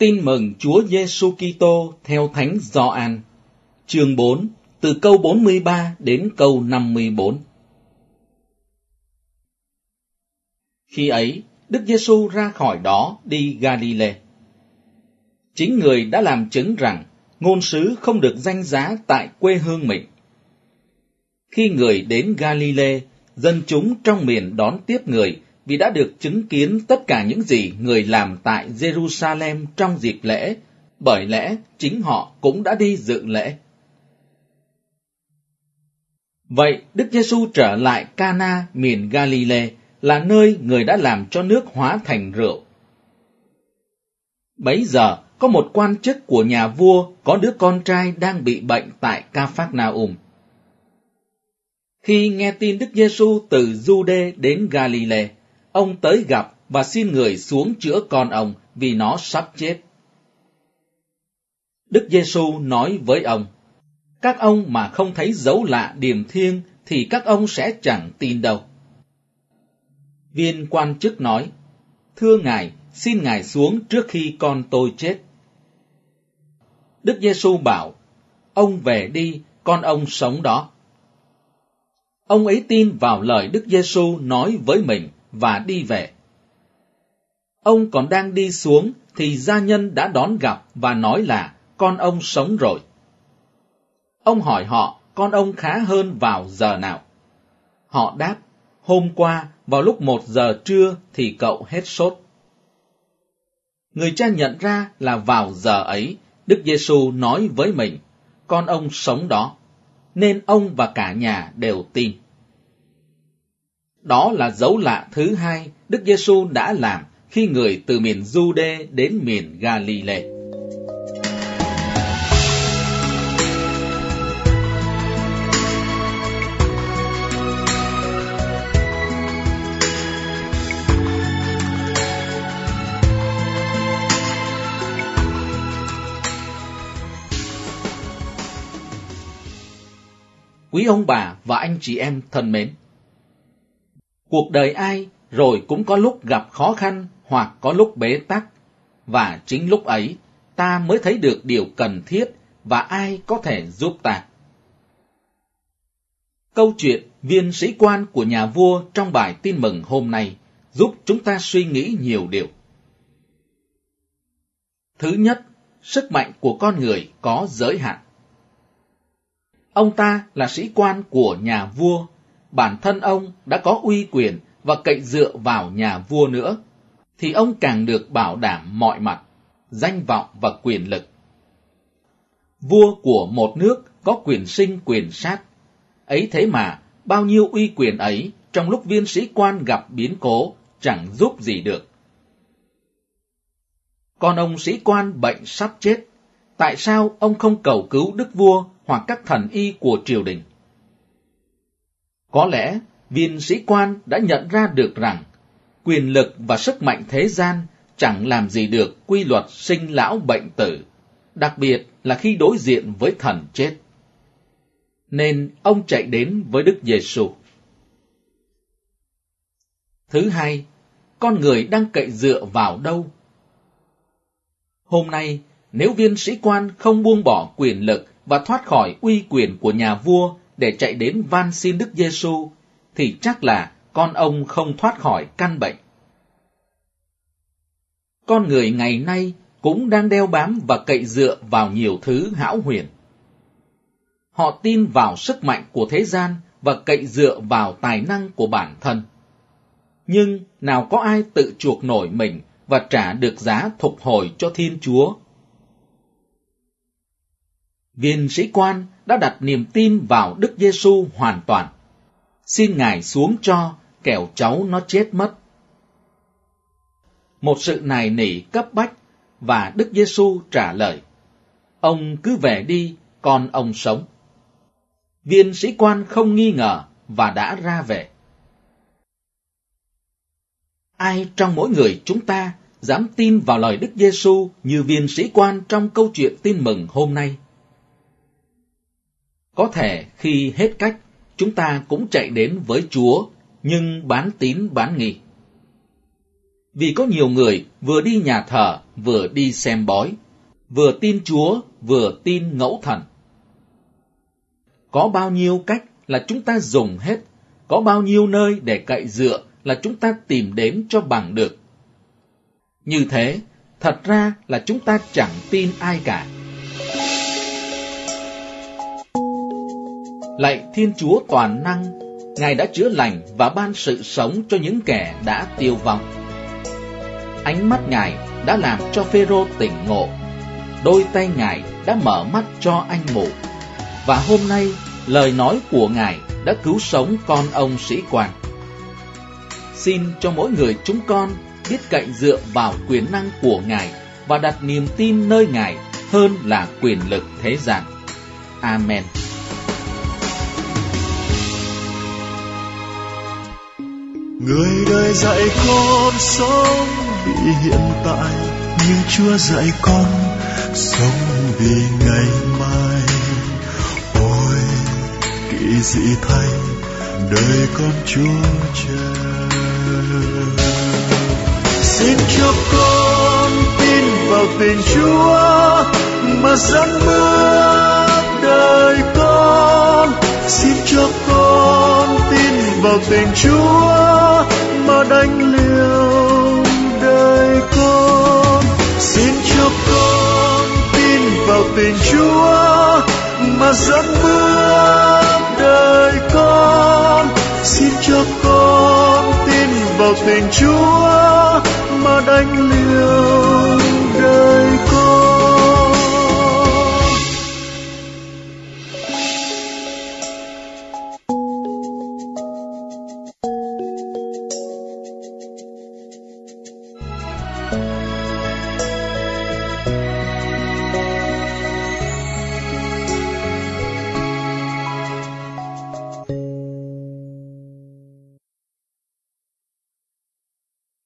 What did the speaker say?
Tin mừng Chúa Giêsu Kitô theo Thánh Gioan, chương 4, từ câu 43 đến câu 54. Khi ấy, Đức Giêsu ra khỏi đó đi Galilee. Chính người đã làm chứng rằng ngôn sứ không được danh giá tại quê hương mình. Khi người đến Galilee, dân chúng trong miền đón tiếp người vì đã được chứng kiến tất cả những gì người làm tại Jerusalem trong dịp lễ, bởi lẽ chính họ cũng đã đi dự lễ. Vậy Đức Giêsu trở lại Cana miền Galilee là nơi người đã làm cho nước hóa thành rượu. Bấy giờ, có một quan chức của nhà vua có đứa con trai đang bị bệnh tại Ca-phác-na-um. Khi nghe tin Đức Giêsu từ Jude đến Galilee, ông tới gặp và xin người xuống chữa con ông vì nó sắp chết. Đức Giêsu nói với ông, các ông mà không thấy dấu lạ điềm thiêng thì các ông sẽ chẳng tin đâu. Viên quan chức nói, thưa ngài, xin ngài xuống trước khi con tôi chết. Đức Giêsu bảo, ông về đi, con ông sống đó. Ông ấy tin vào lời Đức Giêsu nói với mình và đi về. Ông còn đang đi xuống thì gia nhân đã đón gặp và nói là con ông sống rồi. Ông hỏi họ con ông khá hơn vào giờ nào. Họ đáp, hôm qua vào lúc một giờ trưa thì cậu hết sốt. Người cha nhận ra là vào giờ ấy, Đức Giêsu nói với mình, con ông sống đó, nên ông và cả nhà đều tin. Đó là dấu lạ thứ hai Đức Giêsu đã làm khi người từ miền Jude đến miền Galilee. Quý ông bà và anh chị em thân mến, Cuộc đời ai rồi cũng có lúc gặp khó khăn hoặc có lúc bế tắc, và chính lúc ấy ta mới thấy được điều cần thiết và ai có thể giúp ta. Câu chuyện viên sĩ quan của nhà vua trong bài tin mừng hôm nay giúp chúng ta suy nghĩ nhiều điều. Thứ nhất, sức mạnh của con người có giới hạn. Ông ta là sĩ quan của nhà vua bản thân ông đã có uy quyền và cậy dựa vào nhà vua nữa, thì ông càng được bảo đảm mọi mặt, danh vọng và quyền lực. Vua của một nước có quyền sinh quyền sát, ấy thế mà bao nhiêu uy quyền ấy trong lúc viên sĩ quan gặp biến cố chẳng giúp gì được. Còn ông sĩ quan bệnh sắp chết, tại sao ông không cầu cứu đức vua hoặc các thần y của triều đình? Có lẽ viên sĩ quan đã nhận ra được rằng quyền lực và sức mạnh thế gian chẳng làm gì được quy luật sinh lão bệnh tử, đặc biệt là khi đối diện với thần chết. Nên ông chạy đến với Đức Giêsu. Thứ hai, con người đang cậy dựa vào đâu? Hôm nay, nếu viên sĩ quan không buông bỏ quyền lực và thoát khỏi uy quyền của nhà vua để chạy đến van xin Đức Giêsu, thì chắc là con ông không thoát khỏi căn bệnh. Con người ngày nay cũng đang đeo bám và cậy dựa vào nhiều thứ hão huyền. Họ tin vào sức mạnh của thế gian và cậy dựa vào tài năng của bản thân. Nhưng nào có ai tự chuộc nổi mình và trả được giá thục hồi cho Thiên Chúa viên sĩ quan đã đặt niềm tin vào Đức Giêsu hoàn toàn. Xin Ngài xuống cho, kẻo cháu nó chết mất. Một sự nài nỉ cấp bách và Đức Giêsu trả lời: Ông cứ về đi, con ông sống. Viên sĩ quan không nghi ngờ và đã ra về. Ai trong mỗi người chúng ta dám tin vào lời Đức Giêsu như viên sĩ quan trong câu chuyện tin mừng hôm nay? Có thể khi hết cách, chúng ta cũng chạy đến với Chúa, nhưng bán tín bán nghi. Vì có nhiều người vừa đi nhà thờ, vừa đi xem bói, vừa tin Chúa, vừa tin ngẫu thần. Có bao nhiêu cách là chúng ta dùng hết, có bao nhiêu nơi để cậy dựa là chúng ta tìm đến cho bằng được. Như thế, thật ra là chúng ta chẳng tin ai cả. Lạy Thiên Chúa toàn năng, Ngài đã chữa lành và ban sự sống cho những kẻ đã tiêu vong. Ánh mắt Ngài đã làm cho Phêrô tỉnh ngộ, đôi tay Ngài đã mở mắt cho anh mù. Và hôm nay, lời nói của Ngài đã cứu sống con ông sĩ quan. Xin cho mỗi người chúng con biết cậy dựa vào quyền năng của Ngài và đặt niềm tin nơi Ngài hơn là quyền lực thế gian. Amen. Người đời dạy con sống vì hiện tại, Nhưng Chúa dạy con sống vì ngày mai. Ôi kỳ dị thay, đời con Chúa chờ. Xin cho con tin vào tình Chúa mà dẫn bước đời con. Xin cho vào tình Chúa, mà đánh liều đời con. Xin cho con tin vào tình Chúa, mà dẫn bước đời con. Xin cho con tin vào tình Chúa, mà đánh liều